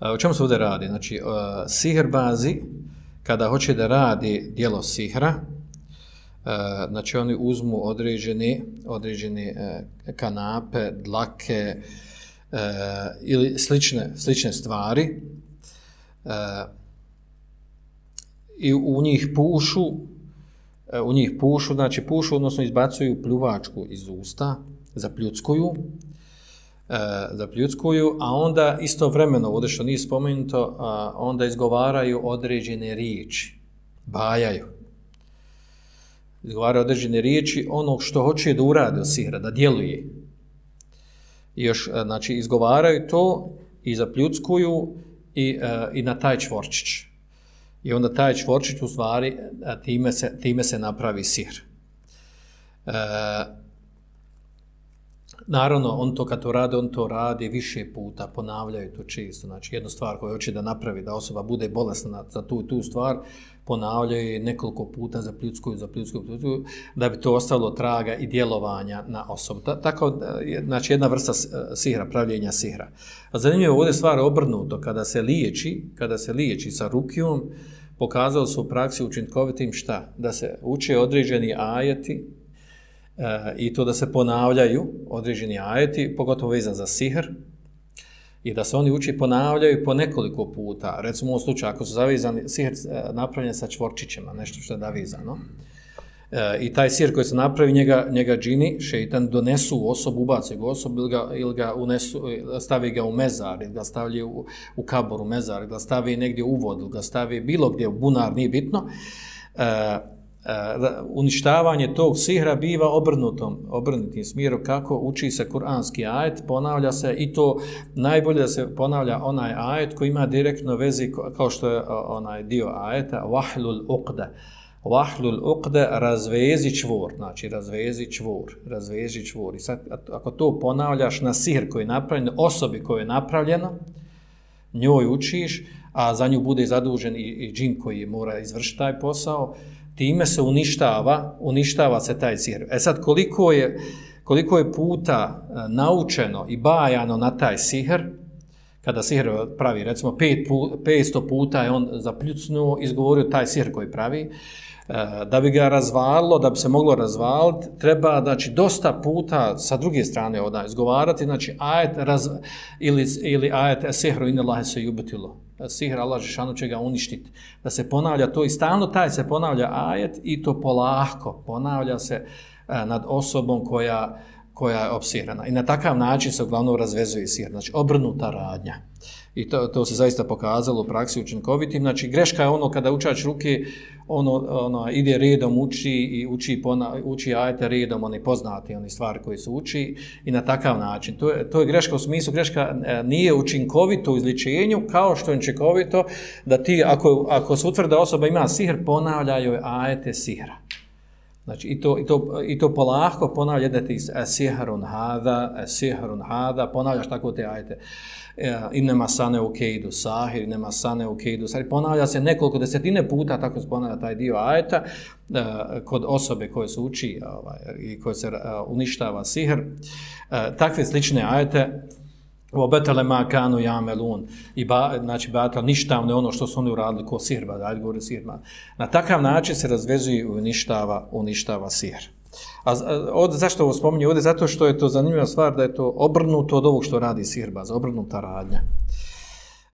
O čemu se ovdje radi? Znači, sihrbazi, kada hoće da radi dijelo sihra, znači oni uzmu određene, određene kanape, dlake ili slične, slične stvari i u njih pušu, u njih pušu, znači pušu, odnosno izbacuju pljuvačku iz usta, zapljuckuju, E, zapljuckuju, a onda istovremeno, ovdje što nije spomenuto, onda izgovaraju određene riječi, bajaju. Izgovaraju određene riječi onog što hoće da urade od sihra, da djeluje. Još, e, znači, izgovaraju to i zapljuckuju i, e, i na taj čvorčić. I onda taj čvorčić u stvari time se, time se napravi sihr. Naravno, on to kad to radi, on to radi više puta, ponavljaju to čisto. Znači, jednu stvar koju hoće da napravi, da osoba bude bolesna za tu tu stvar, ponavljaju nekoliko puta za pljutsku, za pljutsku, da bi to ostalo traga i djelovanja na osobu. Tako, znači, jedna vrsta sihra, pravljenja sihra. A zanimljivo, ovdje stvar obrnuto, kada se liječi, kada se liječi sa rukijom, pokazalo su u praksi učinkovitim šta? Da se uče određeni ajeti, i to da se ponavljaju određeni ajeti, pogotovo vezan za sihr, i da se oni uči ponavljaju po nekoliko puta. Recimo u ovom slučaju, ako su zavizani sihr e, napravljen sa čvorčićima, nešto što je davizano, e, i taj sihr koji se napravi, njega, njega džini, šeitan, donesu u osobu, ubace ga u osobu ili ga, ili ga unesu, stavi ga u mezar, ili ga stavi u, u kaboru mezar, ili ga stavi negdje u vodu, ili ga stavi bilo gdje u bunar, nije bitno. E, uništavanje tog sihra biva obrnutom, obrnutim smjerom kako uči se kuranski ajet, ponavlja se i to najbolje se ponavlja onaj ajet koji ima direktno vezi kao što je onaj dio ajeta vahlul uqda. Vahlul uqda razvezi čvor, znači razvezi čvor, razvezi čvor. I sad ako to ponavljaš na sihr koji je napravljen, osobi koji je napravljeno, njoj učiš, a za nju bude zadužen i, i džin koji mora izvršiti taj posao, time se uništava, uništava se taj sihr. E sad, koliko je, koliko je puta e, naučeno i bajano na taj sihr, kada sihr pravi, recimo, pet, 500 puta je on zapljucnuo, izgovorio taj sihr koji pravi, e, da bi ga razvalilo, da bi se moglo razvaliti, treba, znači, dosta puta sa druge strane odaj izgovarati, znači, ajet raz, ili, ili ajet sihru in Allahe se jubitilo sihr Allah Žešanu će ga uništiti. Da se ponavlja to i stalno taj se ponavlja ajet i to polahko ponavlja se e, nad osobom koja, koja je opsirana. I na takav način se uglavnom razvezuje sihr, znači obrnuta radnja. I to, to se zaista pokazalo u praksi učinkovitim. Znači greška je ono kada učač ruke ono, ono, ide redom uči i uči, pona, uči ajte redom, oni poznati, oni stvari koji su uči i na takav način. To je, to je greška u smislu, greška e, nije učinkovito u izličenju, kao što je učinkovito da ti, ako, ako se utvrda osoba ima sihr, ponavljaju ajete sihra. Znači, i to, i to, i to polahko ponavlja da ti sihrun hada, sihrun hada, ponavljaš tako te ajete. E, inema sane u keidu sahir, inema sane u keidu sahir. Ponavlja se nekoliko desetine puta, tako se ponavlja taj dio ajeta, e, kod osobe koje se uči ovaj, i koje se e, uništava sihr. Takve slične ajete, obetele ma kanu jamelun i ba, znači batal ništavno ono što su oni uradili ko sirba, da govori sirba. Na takav način se razvezuje i uništava, uništava sihr. A od, zašto ovo spominje ovdje? Zato što je to zanimljiva stvar da je to obrnuto od ovog što radi sirba, za obrnuta radnja.